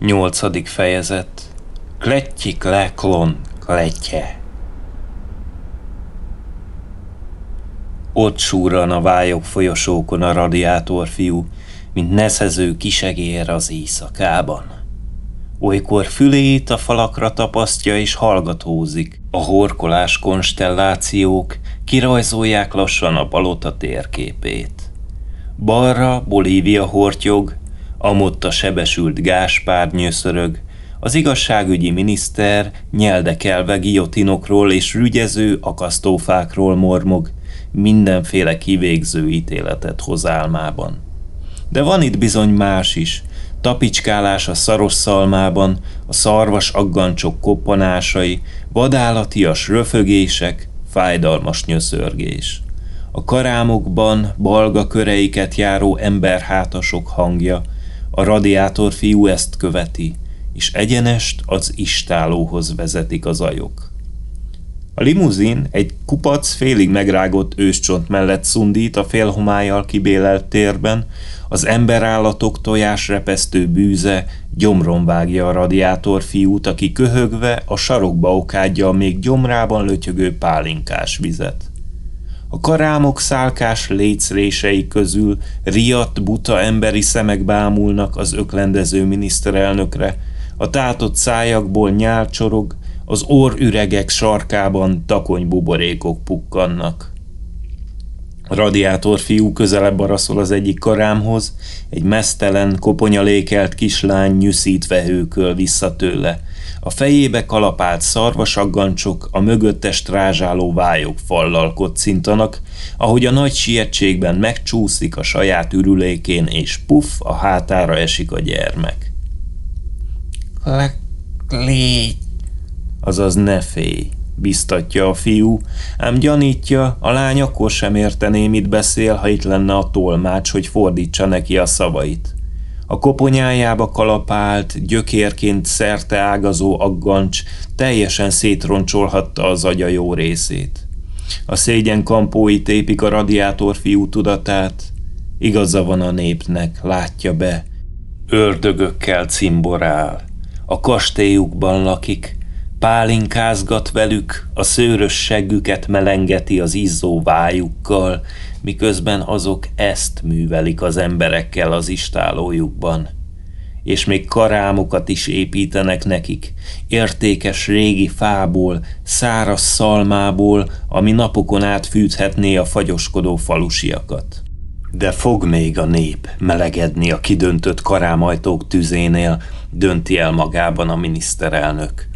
Nyolcadik fejezet Klettyik le klon kletje Ott súran a vályok folyosókon a radiátor fiú, mint neszező kisegér az éjszakában. Olykor fülét a falakra tapasztja és hallgatózik. A horkolás konstellációk kirajzolják lassan a palota térképét. Balra Bolívia hortyog, amott a sebesült Gáspár nyöszörög, az igazságügyi miniszter nyeldekelve giotinokról és rügyező akasztófákról mormog, mindenféle kivégző ítéletet hoz álmában. De van itt bizony más is, tapicskálás a szaros szalmában, a szarvas aggancsok koppanásai, vadállatias röfögések, fájdalmas nyöszörgés. A karámokban balga köreiket járó emberhátasok hangja, a radiátor fiú ezt követi, és egyenest az istálóhoz vezetik az ajok. A limuzin egy kupac félig megrágott őscsont mellett szundít a félhomályjal kibélelt térben, az emberállatok tojásrepesztő bűze gyomron vágja a radiátor fiút, aki köhögve a sarokba okádja a még gyomrában lötyögő pálinkás vizet. A karámok szálkás lécrései közül riadt, buta emberi szemek bámulnak az öklendező miniszterelnökre, a tátott szájakból nyál csorog, az orrüregek sarkában takony buborékok pukkannak. Radiátor fiú közelebb araszol az egyik karámhoz, egy mesztelen, koponyalékelt kislány nyűszítve hőköl vissza tőle – a fejébe kalapált szarvasaggancsok, a mögötte strázsáló vályok fallal kocintanak, ahogy a nagy sietségben megcsúszik a saját ürülékén, és puff, a hátára esik a gyermek. Le, légy, azaz ne félj, biztatja a fiú, ám gyanítja, a lány akkor sem értené, mit beszél, ha itt lenne a tolmács, hogy fordítsa neki a szavait. A koponyájába kalapált, gyökérként szerte ágazó aggancs teljesen szétroncsolhatta az agya jó részét. A szégyen kampói tépik a radiátor fiú tudatát. Igaza van a népnek, látja be. Ördögökkel cimborál. A kastélyukban lakik, pálinkázgat velük, a szőrös seggüket melengeti az izzó vájukkal, miközben azok ezt művelik az emberekkel az istálójukban. És még karámokat is építenek nekik, értékes régi fából, száraz szalmából, ami napokon át fűthetné a fagyoskodó falusiakat. De fog még a nép melegedni a kidöntött karámajtók tüzénél, dönti el magában a miniszterelnök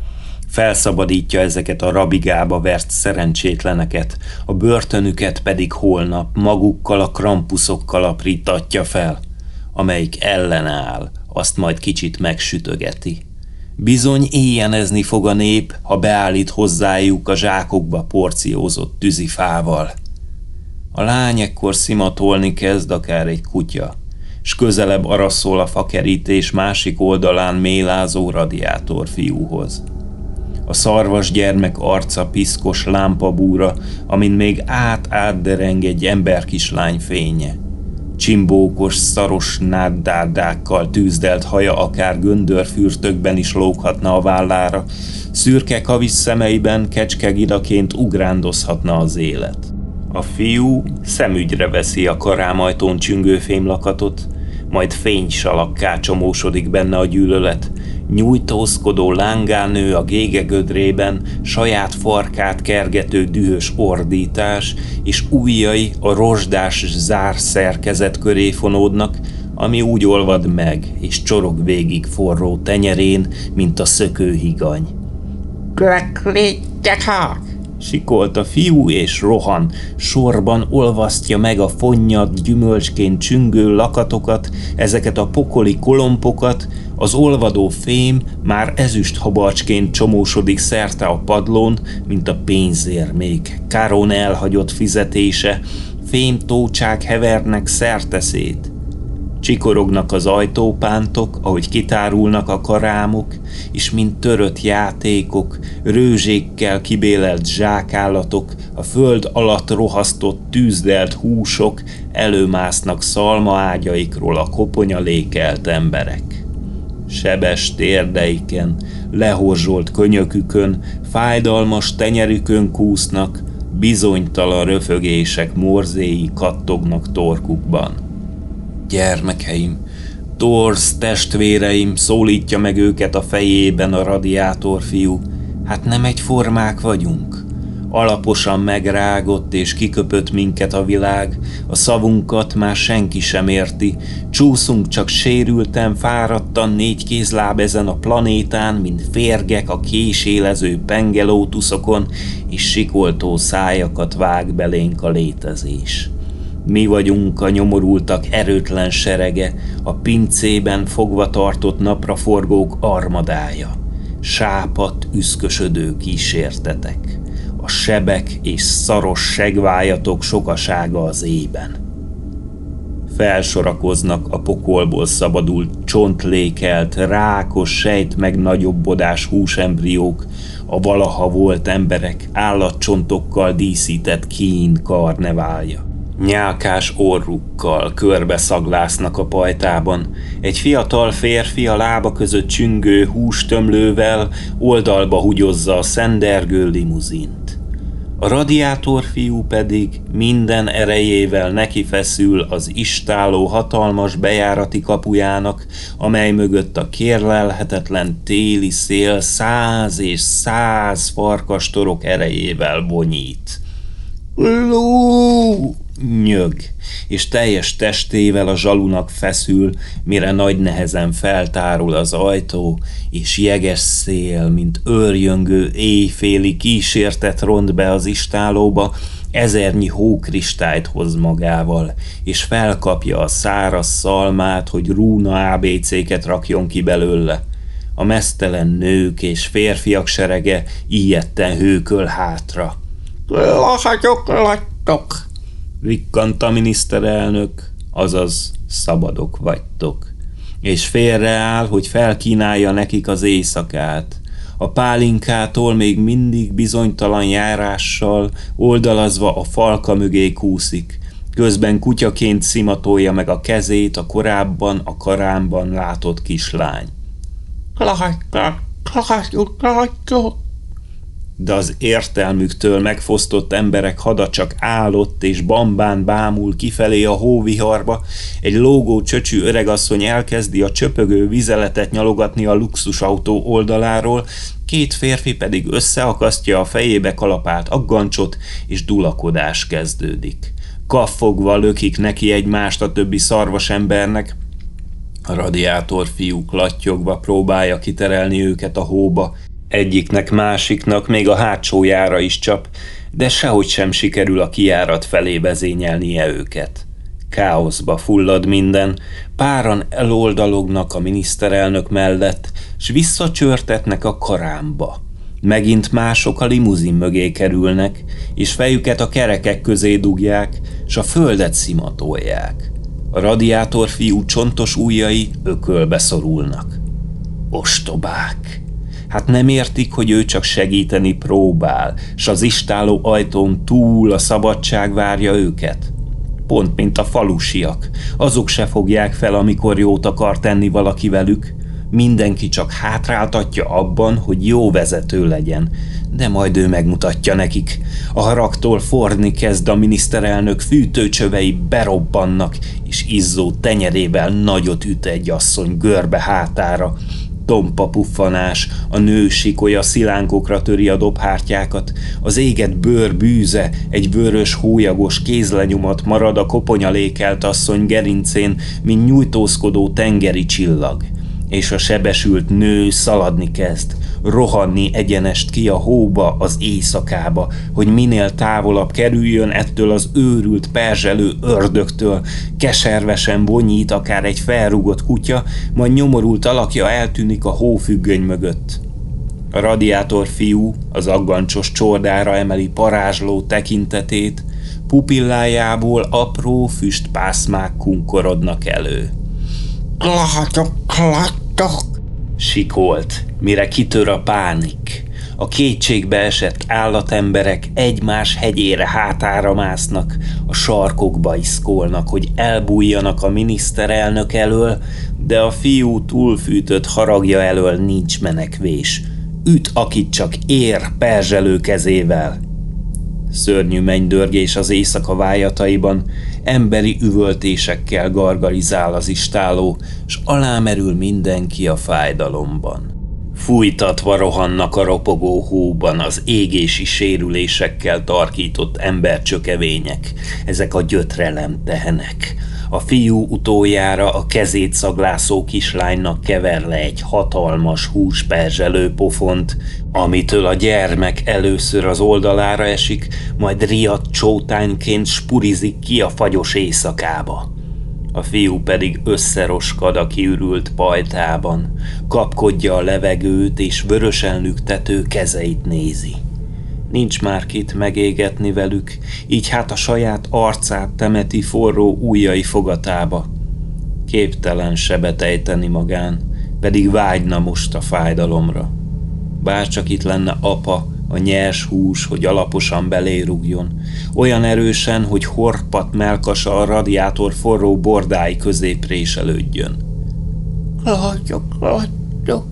felszabadítja ezeket a rabigába vert szerencsétleneket, a börtönüket pedig holnap magukkal a krampuszokkal aprítatja fel, amelyik ellenáll, azt majd kicsit megsütögeti. Bizony éjjenezni fog a nép, ha beállít hozzájuk a zsákokba porciózott tűzifával. A lány ekkor szimatolni kezd akár egy kutya, s közelebb araszol a fakerítés másik oldalán mélázó radiátor fiúhoz a szarvas gyermek arca piszkos lámpabúra, amin még át-átdereng egy emberkislány fénye. Csimbókos, szaros náddárdákkal tűzdelt haja akár göndörfürtökben is lóghatna a vállára, szürke kavis szemeiben kecskegidaként ugrándozhatna az élet. A fiú szemügyre veszi a karámajtón csüngő fémlakatot, majd fénysalakká csomósodik benne a gyűlölet, nyújtózkodó lángánő a gégegödrében, saját farkát kergető dühös ordítás, és ujjai a rozsdás zár szerkezet köré fonódnak, ami úgy olvad meg, és csorog végig forró tenyerén, mint a szökőhigany. Kliklikek Sikolt a fiú és rohan, sorban olvasztja meg a fonnyat gyümölcsként csüngő lakatokat, ezeket a pokoli kolompokat, az olvadó fém már ezüst habarcsként csomósodik szerte a padlón, mint a pénzérmék, Káron elhagyott fizetése, fémtócsák hevernek szerteszét. Csikorognak az ajtópántok, ahogy kitárulnak a karámok, és mint törött játékok, rőzsékkel kibélelt zsákállatok, a föld alatt rohasztott tűzdelt húsok előmásznak szalma ágyaikról a koponya lékelt emberek. Sebes térdeiken, lehorzsolt könyökükön, fájdalmas tenyerükön kúsznak, bizonytalan röfögések morzéi kattognak torkukban. Gyermekeim, Torsz testvéreim, szólítja meg őket a fejében a radiátor fiú. Hát nem egy formák vagyunk? Alaposan megrágott és kiköpött minket a világ, a szavunkat már senki sem érti, csúszunk csak sérülten, fáradtan négy kézláb ezen a planétán, mint férgek a késélező pengelótuszokon, és sikoltó szájakat vág belénk a létezés. Mi vagyunk a nyomorultak erőtlen serege, a pincében fogva tartott napraforgók armadája. Sápat, üszkösödő kísértetek. A sebek és szaros segvájatok sokasága az ében. Felsorakoznak a pokolból szabadult, csontlékelt, rákos, sejt meg nagyobbodás húsembriók, a valaha volt emberek állatcsontokkal díszített kín karneválja. Nyálkás orrukkal körbe szaglásznak a pajtában. Egy fiatal férfi a lába között csüngő hústömlővel oldalba húgyozza a szendergő limuzint. A radiátor fiú pedig minden erejével neki feszül az istáló hatalmas bejárati kapujának, amely mögött a kérlelhetetlen téli szél száz és száz farkastorok erejével bonyít. Lú! Nyög, és teljes testével a zsalunak feszül, mire nagy nehezen feltárul az ajtó, és jeges szél, mint őrjöngő éjféli kísértet ront be az istálóba, ezernyi hókristályt hoz magával, és felkapja a száraz szalmát, hogy rúna ABC-ket rakjon ki belőle. A mesztelen nők és férfiak serege ilyetten hőköl hátra. Lahagyok, lagytok! Rikkant a miniszterelnök, azaz szabadok vagytok. És félreáll, hogy felkínálja nekik az éjszakát. A pálinkától még mindig bizonytalan járással, oldalazva a falka mögé kúszik, közben kutyaként szimatolja meg a kezét a korábban a karámban látott kislány. Klahagyka, klahagyka, de az értelmüktől megfosztott emberek hada csak állott és bambán bámul kifelé a hóviharba, egy lógó csöcsű öregasszony elkezdi a csöpögő vizeletet nyalogatni a luxusautó oldaláról, két férfi pedig összeakasztja a fejébe kalapált aggancsot, és dulakodás kezdődik. Kaffogva lökik neki egymást a többi szarvas embernek, a radiátor fiúk lattyogva próbálja kiterelni őket a hóba, Egyiknek másiknak még a hátsójára is csap, de sehogy sem sikerül a kiárat felé vezényelnie őket. Káoszba fullad minden, páran eloldalognak a miniszterelnök mellett, s visszacsörtetnek a karámba. Megint mások a limuzin mögé kerülnek, és fejüket a kerekek közé dugják, s a földet szimatolják. A radiátor fiú csontos ujjai ökölbe szorulnak. Ostobák! Hát nem értik, hogy ő csak segíteni próbál, s az istáló ajtón túl a szabadság várja őket? Pont mint a falusiak. Azok se fogják fel, amikor jót akar tenni valaki velük. Mindenki csak hátráltatja abban, hogy jó vezető legyen, de majd ő megmutatja nekik. A haragtól forni kezd a miniszterelnök fűtőcsövei berobbannak, és izzó tenyerével nagyot üt egy asszony görbe hátára, tompa puffanás, a nő sikolya szilánkokra töri a dobhártyákat, az éget bőr bűze, egy vörös hólyagos kézlenyomat marad a koponyalékelt asszony gerincén, mint nyújtózkodó tengeri csillag és a sebesült nő szaladni kezd, rohanni egyenest ki a hóba, az éjszakába, hogy minél távolabb kerüljön ettől az őrült, perzselő ördögtől, keservesen bonyít akár egy felrugott kutya, majd nyomorult alakja eltűnik a hófüggöny mögött. A radiátor fiú az aggancsos csordára emeli parázsló tekintetét, pupillájából apró füstpászmák kunkorodnak elő. Látok, látok! Sikolt, mire kitör a pánik. A kétségbe esett állatemberek egymás hegyére hátára másznak, a sarkokba iszkolnak, hogy elbújjanak a miniszterelnök elől, de a fiú túlfűtött haragja elől nincs menekvés. Üt, akit csak ér perzselő kezével. Szörnyű mennydörgés az éjszaka vájataiban, emberi üvöltésekkel gargarizál az istáló, s alámerül mindenki a fájdalomban. Fújtatva rohannak a ropogó hóban az égési sérülésekkel tarkított embercsökevények, ezek a gyötrelem tehenek. A fiú utoljára a kezét szaglászó kislánynak kever le egy hatalmas húsperzselő pofont, amitől a gyermek először az oldalára esik, majd riadt csótányként spurizik ki a fagyos éjszakába. A fiú pedig összeroskad a kiürült pajtában, kapkodja a levegőt és vörösen lüktető kezeit nézi. Nincs már kit megégetni velük, így hát a saját arcát temeti forró ujjai fogatába. Képtelen sebet ejteni magán, pedig vágyna most a fájdalomra. Bárcsak itt lenne apa, a nyers hús, hogy alaposan belérugjon, olyan erősen, hogy horpat melkasa a radiátor forró bordái közé préselődjön. Lagyok, lagyok,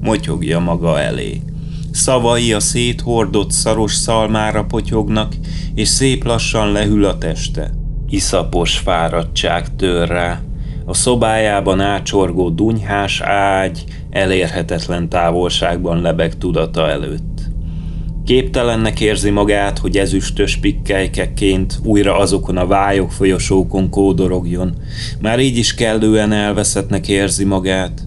motyogja maga elé. Szavai a széthordott szaros szalmára potyognak, és szép lassan lehűl a teste. Iszapos fáradtság tör rá. A szobájában ácsorgó dunyhás ágy elérhetetlen távolságban lebeg tudata előtt. Képtelennek érzi magát, hogy ezüstös pikkelykeként újra azokon a vályok folyosókon kódorogjon. Már így is kellően elveszettnek érzi magát.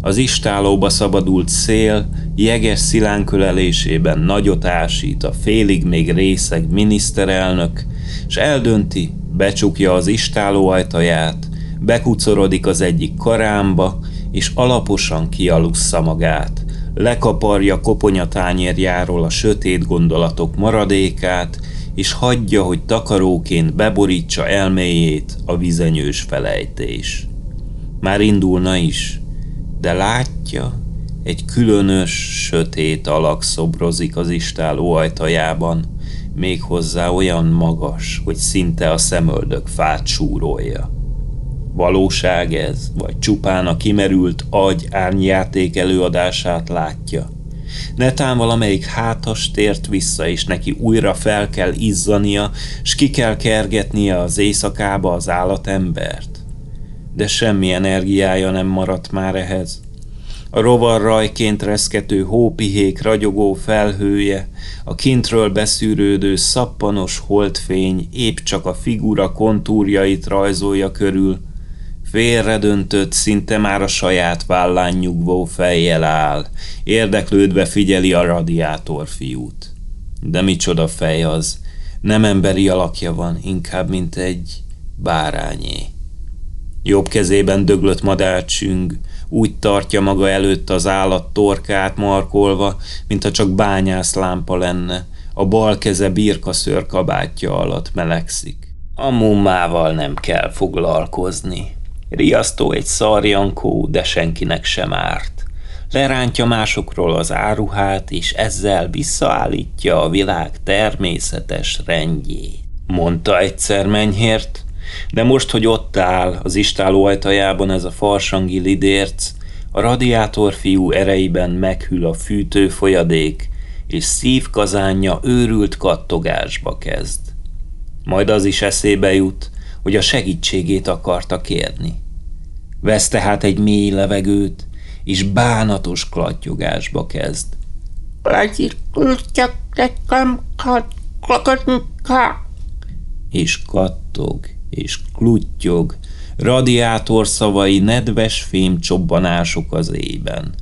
Az istálóba szabadult szél jeges szilánkölelésében nagyot ásít a félig még részeg miniszterelnök, s eldönti, becsukja az istáló ajtaját, bekucorodik az egyik karámba, és alaposan kialussza magát lekaparja koponyatányérjáról a sötét gondolatok maradékát, és hagyja, hogy takaróként beborítsa elméjét a vizenyős felejtés. Már indulna is, de látja, egy különös, sötét alak szobrozik az istáló ajtajában, méghozzá olyan magas, hogy szinte a szemöldök fát súrolja. Valóság ez, vagy csupán a kimerült agy árnyjáték előadását látja. Netán valamelyik hátas tért vissza, és neki újra fel kell izzania, s ki kell kergetnie az éjszakába az állatembert. De semmi energiája nem maradt már ehhez. A rovar rajként reszkető hópihék ragyogó felhője, a kintről beszűrődő szappanos holdfény épp csak a figura kontúrjait rajzolja körül, Félredöntött, szinte már a saját vállán nyugvó fejjel áll, érdeklődve figyeli a radiátor fiút. De micsoda fej az, nem emberi alakja van, inkább mint egy bárányé. Jobb kezében döglött madárcsüng, úgy tartja maga előtt az állat torkát markolva, mintha csak bányászlámpa lenne, a bal keze birkaszőr kabátja alatt melegszik. A mummával nem kell foglalkozni. Riasztó egy szarjankó, de senkinek sem árt. Lerántja másokról az áruhát, és ezzel visszaállítja a világ természetes rendjét. Mondta egyszer Menyhért, de most, hogy ott áll az istáló ajtajában ez a farsangi lidérc, a radiátor fiú ereiben meghűl a fűtő folyadék, és szívkazánja őrült kattogásba kezd. Majd az is eszébe jut, hogy a segítségét akarta kérni. Vesz tehát egy mély levegőt, és bánatos klattyogásba kezd. És kattog, és kluttyog, radiátor szavai nedves fémcsobbanások az ében.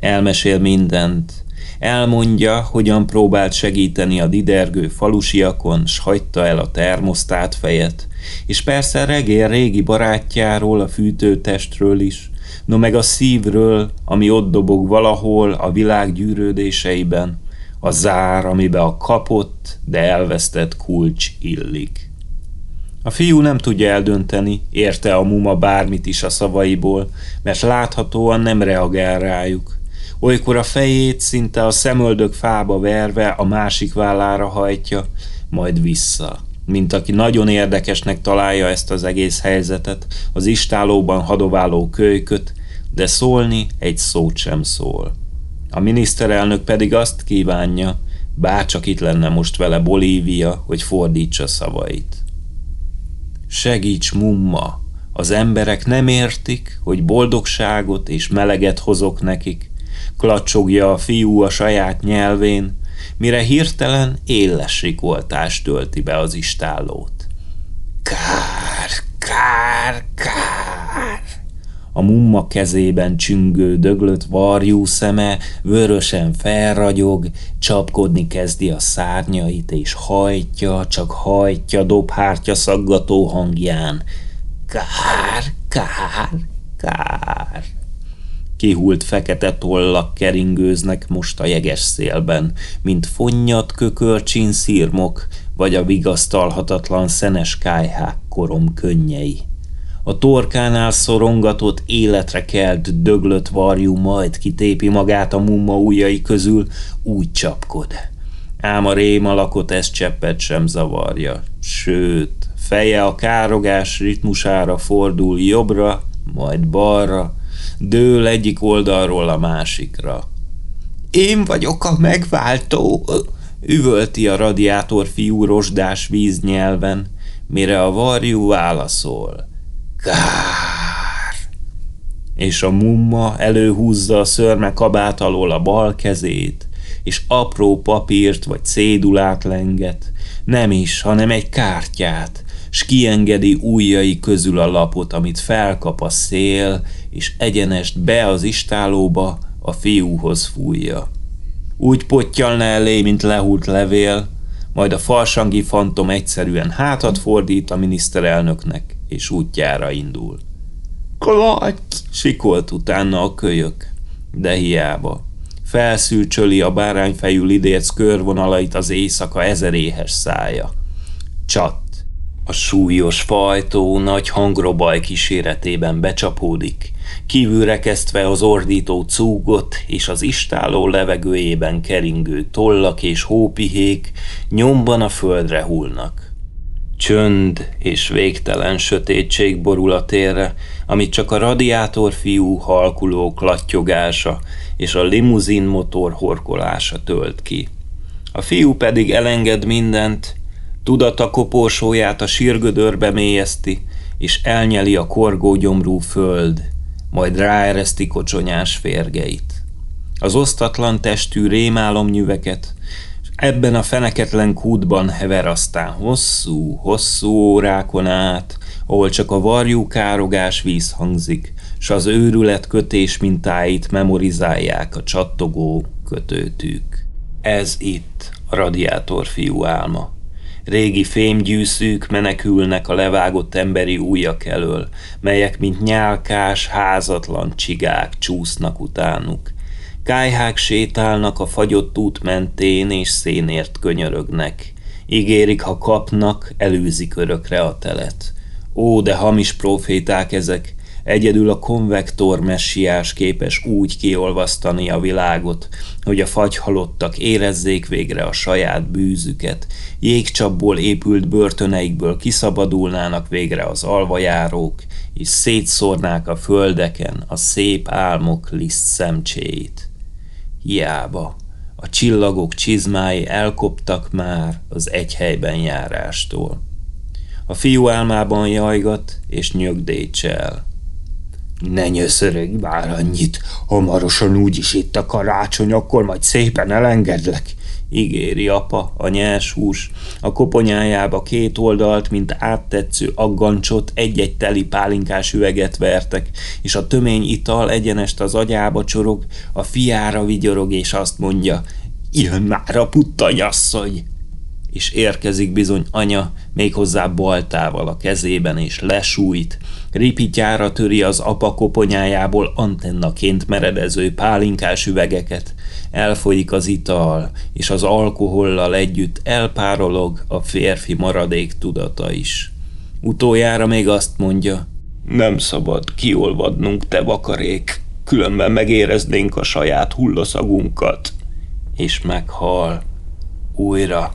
Elmesél mindent, Elmondja, hogyan próbált segíteni a didergő falusiakon, s hagyta el a termosztát fejet, és persze regél régi barátjáról, a fűtőtestről is, no meg a szívről, ami ott dobog valahol a világ gyűrődéseiben, a zár, amibe a kapott, de elvesztett kulcs illik. A fiú nem tudja eldönteni, érte a muma bármit is a szavaiból, mert láthatóan nem reagál rájuk – Olykor a fejét szinte a szemöldök fába verve a másik vállára hajtja, majd vissza. Mint aki nagyon érdekesnek találja ezt az egész helyzetet, az istálóban hadováló kölyköt, de szólni egy szót sem szól. A miniszterelnök pedig azt kívánja, bárcsak itt lenne most vele Bolívia, hogy fordítsa szavait. Segíts, mumma! Az emberek nem értik, hogy boldogságot és meleget hozok nekik, klacsogja a fiú a saját nyelvén, mire hirtelen éles rikoltás tölti be az istállót. Kár, kár, kár! A mumma kezében csüngő döglött varjú szeme vörösen felragyog, csapkodni kezdi a szárnyait, és hajtja, csak hajtja dobhártya szaggató hangján. Kár, kár, kár! Kihult fekete tollak keringőznek most a jeges szélben, mint fonnyat kökörcsin szírmok, vagy a vigasztalhatatlan szenes kájhák korom könnyei. A torkánál szorongatott, életre kelt, döglött varjú majd kitépi magát a mumma ujjai közül, úgy csapkod. Ám a rém alakot ez cseppet sem zavarja, sőt, feje a károgás ritmusára fordul jobbra, majd balra, dől egyik oldalról a másikra. Én vagyok a megváltó, üvölti a radiátor fiú rozsdás víznyelven, mire a varjú válaszol. Kár! És a mumma előhúzza a szörme kabát alól a bal kezét, és apró papírt vagy cédulát lenget, nem is, hanem egy kártyát, s kiengedi ujjai közül a lapot, amit felkap a szél, és egyenest be az istálóba a fiúhoz fújja. Úgy pottyalna elé, mint lehult levél, majd a farsangi fantom egyszerűen hátat fordít a miniszterelnöknek, és útjára indul. Klaty! Sikolt utána a kölyök, de hiába. Felszűcsöli a bárányfejű lidérc körvonalait az éjszaka ezeréhes szája. Csat, a súlyos fajtó nagy hangrobaj kíséretében becsapódik, kívülre kezdve az ordító cúgot és az istáló levegőjében keringő tollak és hópihék nyomban a földre hullnak. Csönd és végtelen sötétség borul a térre, amit csak a radiátor fiú halkuló klattyogása és a limuzin motor horkolása tölt ki. A fiú pedig elenged mindent, Tudata koporsóját a sírgödörbe mélyezti, és elnyeli a korgó gyomrú föld, majd ráereszti kocsonyás férgeit. Az osztatlan testű rémálomnyüveket, ebben a feneketlen kútban hever aztán hosszú, hosszú órákon át, ahol csak a varjú károgás vízhangzik, s az őrület kötés mintáit memorizálják a csattogó kötőtűk. Ez itt a radiátor fiú álma. Régi fémgyűszűk menekülnek a levágott emberi ujjak elől, melyek, mint nyálkás, házatlan csigák csúsznak utánuk. Kájhák sétálnak a fagyott út mentén, és szénért könyörögnek. Ígérik, ha kapnak, elűzik örökre a telet. Ó, de hamis proféták ezek, Egyedül a konvektor messiás képes úgy kiolvasztani a világot, hogy a fagyhalottak érezzék végre a saját bűzüket, jégcsapból épült börtöneikből kiszabadulnának végre az alvajárók, és szétszórnák a földeken a szép álmok liszt szemcséit. Hiába, a csillagok csizmái elkoptak már az egy helyben járástól. A fiú álmában jajgat és nyögdécsel. Ne nyöszörögj már annyit, hamarosan úgyis itt a karácsony, akkor majd szépen elengedlek, ígéri apa, a nyers hús. A koponyájába két oldalt, mint áttetsző aggancsot, egy-egy teli pálinkás üveget vertek, és a tömény ital egyenest az agyába csorog, a fiára vigyorog, és azt mondja, jön már a puttanyasszony! és érkezik bizony anya, méghozzá baltával a kezében, és lesújt. Ripityára töri az apa koponyájából antennaként meredező pálinkás üvegeket. Elfolyik az ital, és az alkohollal együtt elpárolog a férfi maradék tudata is. Utoljára még azt mondja, nem szabad kiolvadnunk, te vakarék, különben megéreznénk a saját hulloszagunkat. És meghal. Újra.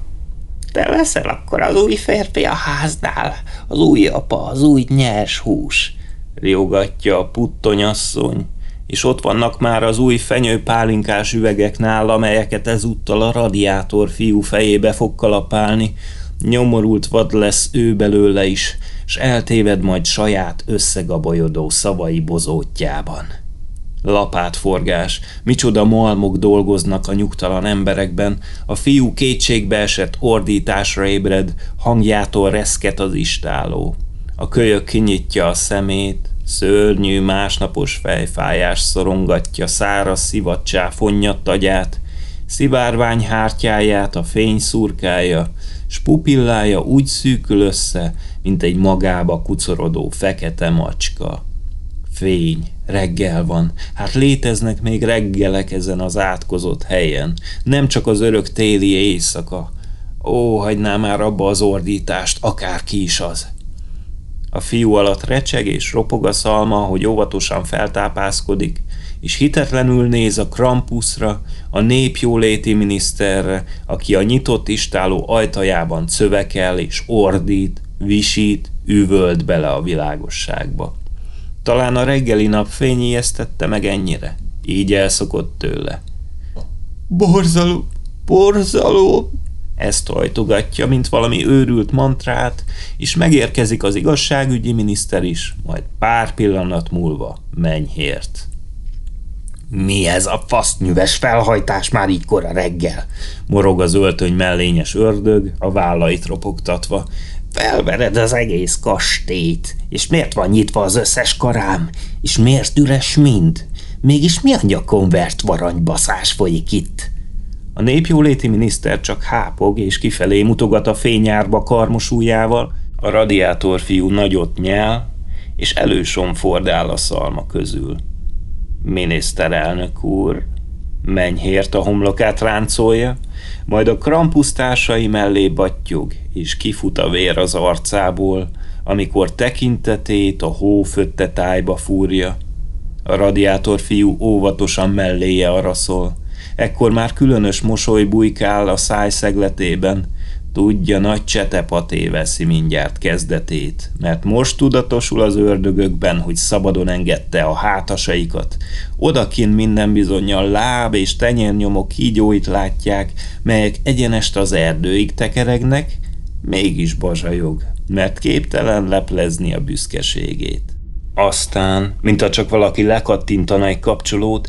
Te leszel akkor az új férfi a háznál, az új apa, az új nyers hús. Riogatja a puttonyasszony, és ott vannak már az új fenyő pálinkás üvegek nála, amelyeket ezúttal a radiátor fiú fejébe fog kalapálni. Nyomorult vad lesz ő belőle is, s eltéved majd saját összegabolyodó szavai bozótjában. Lapátforgás, micsoda malmok dolgoznak a nyugtalan emberekben, a fiú kétségbe esett ordításra ébred, hangjától reszket az istáló. A kölyök kinyitja a szemét, szörnyű másnapos fejfájás szorongatja száraz szivacsá fonnyadt agyát, szivárvány hártyáját a fény szurkája, s pupillája úgy szűkül össze, mint egy magába kucorodó fekete macska. Fény, reggel van, hát léteznek még reggelek ezen az átkozott helyen, nem csak az örök téli éjszaka. Ó, hagynám már abba az ordítást, akárki is az. A fiú alatt recseg és ropog a szalma, hogy óvatosan feltápászkodik, és hitetlenül néz a Krampusra, a népjóléti miniszterre, aki a nyitott istáló ajtajában cövekel és ordít, visít, üvölt bele a világosságba. Talán a reggeli nap fény ijesztette meg ennyire. Így elszokott tőle. Borzalom, borzalom, ezt hajtogatja, mint valami őrült mantrát, és megérkezik az igazságügyi miniszter is, majd pár pillanat múlva menyhért. Mi ez a fasznyüves felhajtás már így kora reggel? Morog az öltöny mellényes ördög, a vállait ropogtatva. Felvered az egész kastélyt, és miért van nyitva az összes karám? És miért üres mind? Mégis mi a nyakon vert varanybaszás folyik itt? A népjóléti miniszter csak hápog és kifelé mutogat a fényárba karmos ujjával, a radiátor fiú nagyot nyel, és elősomfordál a szalma közül. Miniszterelnök úr, menyhért a homlokát ráncolja, majd a krampusztársai mellé battyog, és kifut a vér az arcából, amikor tekintetét a hó fötte tájba fúrja. A radiátor fiú óvatosan melléje araszol, Ekkor már különös mosoly bujkál a száj szegletében, tudja, nagy csetepaté veszi mindjárt kezdetét, mert most tudatosul az ördögökben, hogy szabadon engedte a hátasaikat. Odakin minden bizonyal láb és tenyérnyomok kígyóit látják, melyek egyenest az erdőig tekeregnek, mégis bazsajog, mert képtelen leplezni a büszkeségét. Aztán, mint csak valaki lekattintana egy kapcsolót,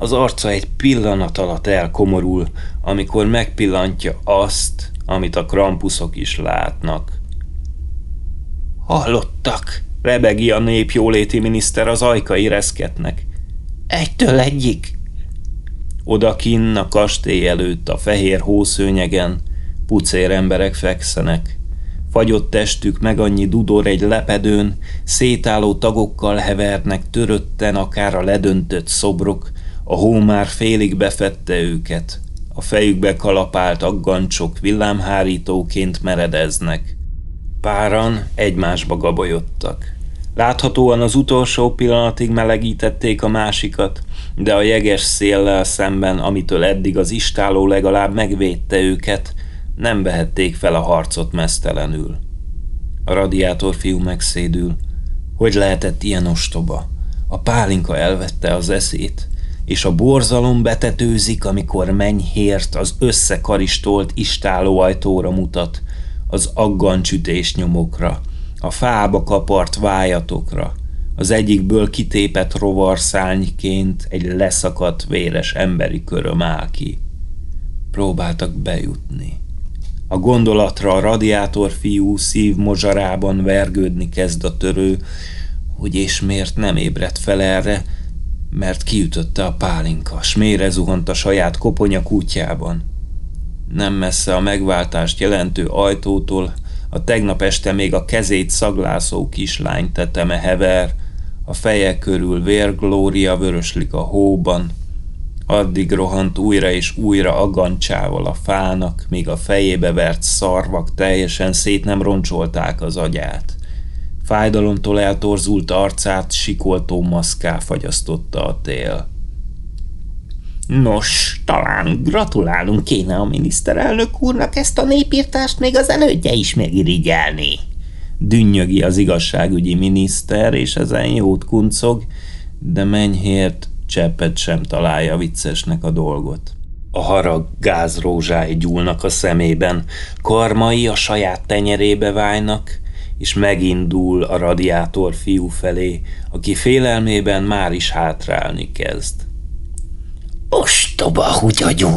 az arca egy pillanat alatt elkomorul, amikor megpillantja azt, amit a krampuszok is látnak. Hallottak, rebegi a népjóléti miniszter, az ajkai reszketnek. Egytől egyik. Odakinn a kastély előtt a fehér hószőnyegen pucér emberek fekszenek. Fagyott testük meg annyi dudor egy lepedőn, szétálló tagokkal hevernek törötten akár a ledöntött szobrok, a hó már félig befette őket, a fejükbe kalapált aggancsok villámhárítóként meredeznek. Páran egymásba gabolyodtak. Láthatóan az utolsó pillanatig melegítették a másikat, de a jeges széllel szemben, amitől eddig az istáló legalább megvédte őket, nem vehették fel a harcot mesztelenül. A radiátor fiú megszédül. Hogy lehetett ilyen ostoba? A pálinka elvette az eszét és a borzalom betetőzik, amikor mennyhért az összekaristolt istálóajtóra mutat, az aggancsütés nyomokra, a fába kapart vájatokra, az egyikből kitépett rovarszányként egy leszakadt véres emberi köröm áll ki. Próbáltak bejutni. A gondolatra a radiátor fiú szív mozsarában vergődni kezd a törő, hogy és miért nem ébredt fel erre, mert kiütötte a pálinka, s mélyre zuhant a saját koponya kútjában. Nem messze a megváltást jelentő ajtótól a tegnap este még a kezét szaglászó kislány teteme hever, a feje körül vérglória vöröslik a hóban, addig rohant újra és újra agancsával a fának, míg a fejébe vert szarvak teljesen szét nem roncsolták az agyát. Fájdalomtól eltorzult arcát sikoltó maszká fagyasztotta a tél. Nos, talán gratulálunk kéne a miniszterelnök úrnak ezt a népírtást még az elődje is megirigyelni. Dünnyögi az igazságügyi miniszter, és ezen jót kuncog, de mennyhért cseppet sem találja viccesnek a dolgot. A harag gázrózsái gyúlnak a szemében, karmai a saját tenyerébe válnak, és megindul a radiátor fiú felé, aki félelmében már is hátrálni kezd. Ostoba hugyagyú!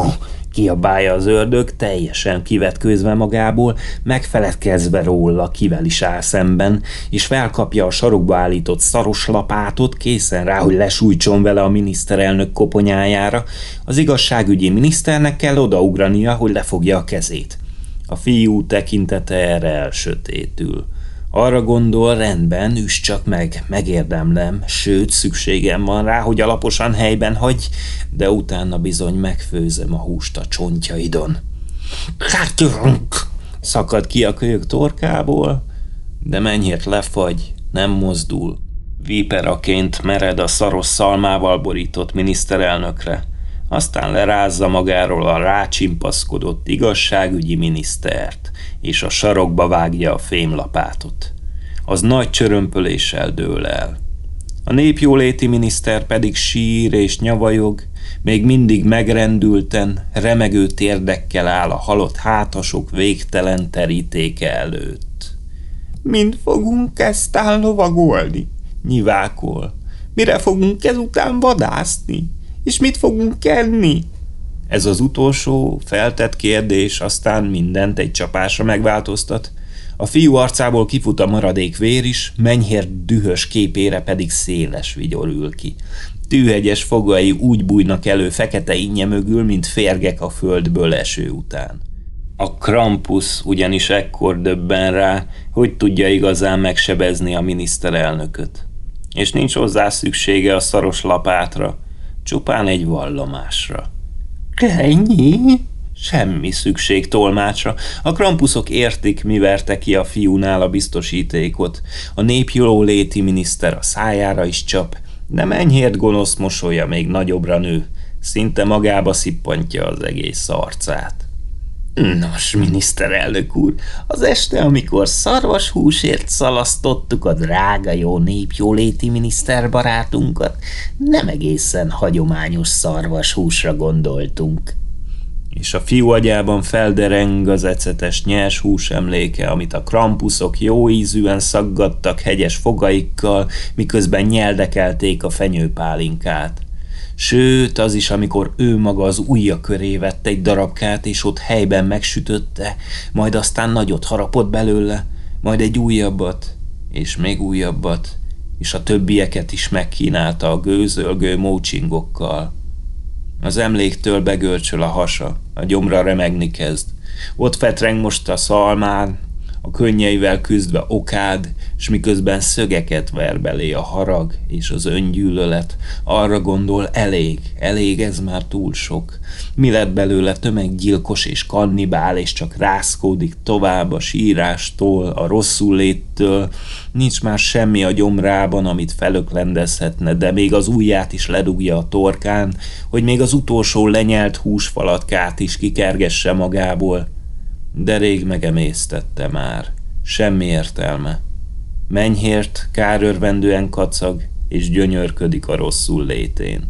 kiabálja az ördög, teljesen kivetkőzve magából, megfeledkezve róla, kivel is áll szemben, és felkapja a sarokba állított szaros lapátot, készen rá, hogy lesújtson vele a miniszterelnök koponyájára. Az igazságügyi miniszternek kell odaugrania, hogy lefogja a kezét. A fiú tekintete erre elsötétül. Arra gondol, rendben, üss csak meg, megérdemlem, sőt, szükségem van rá, hogy alaposan helyben hagy, de utána bizony megfőzem a húst a csontjaidon. Kártyunk! Szakad ki a kölyök torkából, de mennyit lefagy, nem mozdul. Viperaként mered a szaros szalmával borított miniszterelnökre, aztán lerázza magáról a rácsimpaszkodott igazságügyi minisztert, és a sarokba vágja a fémlapátot. Az nagy csörömpöléssel dől el. A népjóléti miniszter pedig sír és nyavajog, még mindig megrendülten, remegő térdekkel áll a halott hátasok végtelen terítéke előtt. Mind fogunk eztán lovagolni? Nyivákol. Mire fogunk ezután vadászni? És mit fogunk enni? Ez az utolsó feltett kérdés aztán mindent egy csapásra megváltoztat. A fiú arcából kifut a maradék vér is, menyhér dühös képére pedig széles vigyor ül ki. Tűhegyes fogai úgy bújnak elő fekete innye mögül, mint férgek a földből eső után. A Krampus ugyanis ekkor döbben rá, hogy tudja igazán megsebezni a miniszterelnököt. És nincs hozzá szüksége a szaros lapátra, csupán egy vallomásra. Ennyi? Semmi szükség tolmácsra. A krampuszok értik, mi verte ki a fiúnál a biztosítékot. A népjóló léti miniszter a szájára is csap, de mennyért gonosz mosolya még nagyobbra nő. Szinte magába szippantja az egész arcát. Nos, miniszterelnök úr, az este, amikor szarvas húsért szalasztottuk a drága jó népjóléti miniszterbarátunkat, nem egészen hagyományos szarvas húsra gondoltunk. És a fiú agyában feldereng az ecetes nyers hús emléke, amit a krampuszok jó ízűen szaggattak hegyes fogaikkal, miközben nyeldekelték a fenyőpálinkát. Sőt, az is, amikor ő maga az ujja köré vett egy darabkát, és ott helyben megsütötte, majd aztán nagyot harapott belőle, majd egy újabbat, és még újabbat, és a többieket is megkínálta a gőzölgő mócsingokkal. Az emléktől begörcsöl a hasa, a gyomra remegni kezd. Ott fetreng most a szalmán, a könnyeivel küzdve okád, és miközben szögeket ver belé a harag és az öngyűlölet, arra gondol, elég, elég, ez már túl sok. Mi lett belőle tömeggyilkos és kannibál, és csak rászkódik tovább a sírástól, a rosszul léttől, nincs már semmi a gyomrában, amit felöklendezhetne, de még az ujját is ledugja a torkán, hogy még az utolsó lenyelt húsfalatkát is kikergesse magából, de rég megemésztette már. Semmi értelme. Menyhért kárörvendően kacag, és gyönyörködik a rosszul létén.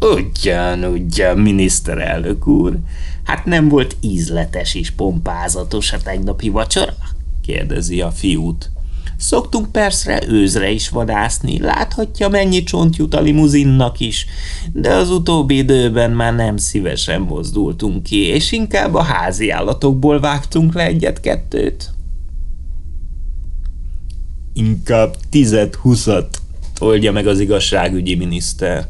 Ugyan, ugyan, miniszterelnök úr. Hát nem volt ízletes és pompázatos a tegnapi vacsora? kérdezi a fiút. Szoktunk persze őzre is vadászni, láthatja mennyi csont jut a limuzinnak is, de az utóbbi időben már nem szívesen mozdultunk ki, és inkább a házi állatokból vágtunk le egyet-kettőt. Inkább tizet-huszat, oldja meg az igazságügyi miniszter.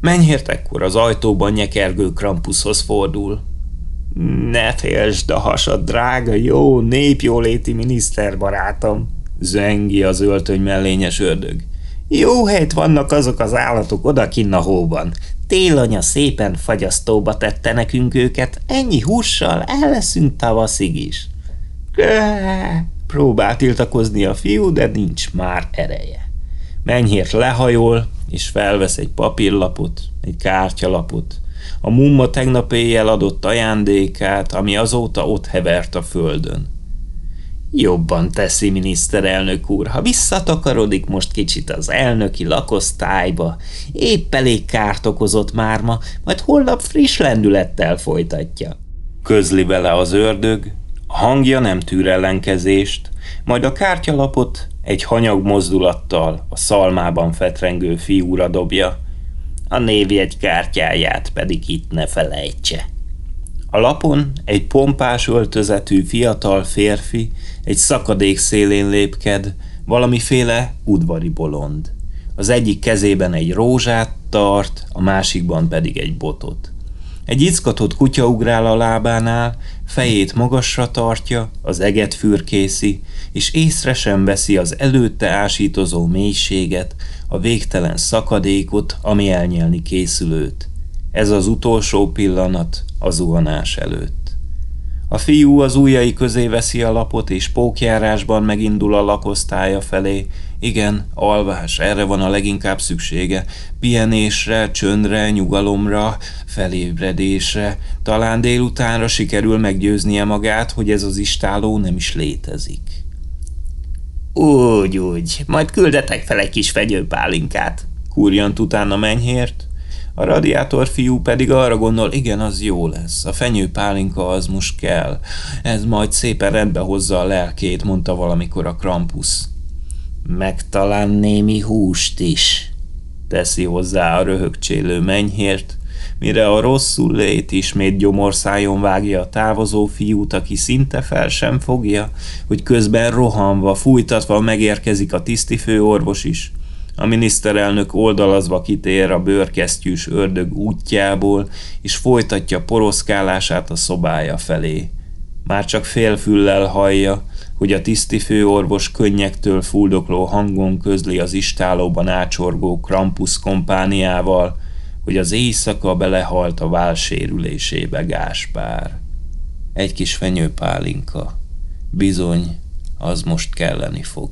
Mennyért ekkor az ajtóban nyekergő Krampushoz fordul. Ne félsd a hasad, drága, jó, népjóléti miniszterbarátom, zengi az öltöny mellényes ördög. Jó helyt vannak azok az állatok odakinn a hóban. Télanya szépen fagyasztóba tette nekünk őket, ennyi hússal el leszünk tavaszig is. Próbál tiltakozni a fiú, de nincs már ereje. Mennyért lehajol, és felvesz egy papírlapot, egy kártyalapot, a mumma tegnap éjjel adott ajándékát, ami azóta ott hevert a földön. Jobban teszi, miniszterelnök úr, ha visszatakarodik most kicsit az elnöki lakosztályba. Épp elég kárt okozott már ma, majd holnap friss lendülettel folytatja. Közli vele az ördög, a hangja nem tűr ellenkezést, majd a kártyalapot egy hanyag mozdulattal a szalmában fetrengő fiúra dobja. A névjegy kártyáját pedig itt ne felejtse. A lapon egy pompás öltözetű fiatal férfi egy szakadék szélén lépked, valamiféle udvari bolond. Az egyik kezében egy rózsát tart, a másikban pedig egy botot. Egy izgatott kutya ugrál a lábánál, fejét magasra tartja, az eget fürkészi, és észre sem veszi az előtte ásítozó mélységet, a végtelen szakadékot, ami elnyelni készülőt. Ez az utolsó pillanat a zuhanás előtt. A fiú az ujjai közé veszi a lapot, és pókjárásban megindul a lakosztálya felé. Igen, alvás, erre van a leginkább szüksége. Pihenésre, csöndre, nyugalomra, felébredésre. Talán délutánra sikerül meggyőznie magát, hogy ez az istáló nem is létezik. Úgy, úgy, majd küldetek fel egy kis fegyőpálinkát, kurjant utána menyhért, a radiátor fiú pedig arra gondol, igen, az jó lesz. A fenyőpálinka az most kell. Ez majd szépen rendbe hozza a lelkét, mondta valamikor a Krampus. Meg talán némi húst is, teszi hozzá a röhögcsélő menyhért, mire a rosszul lét ismét gyomorszájon vágja a távozó fiút, aki szinte fel sem fogja, hogy közben rohanva, fújtatva megérkezik a tisztifőorvos is. A miniszterelnök oldalazva kitér a bőrkesztyűs ördög útjából, és folytatja poroszkálását a szobája felé. Már csak félfüllel hallja, hogy a tisztifőorvos könnyektől fuldokló hangon közli az istálóban ácsorgó Krampus kompániával, hogy az éjszaka belehalt a válsérülésébe Gáspár. Egy kis fenyőpálinka. Bizony, az most kelleni fog.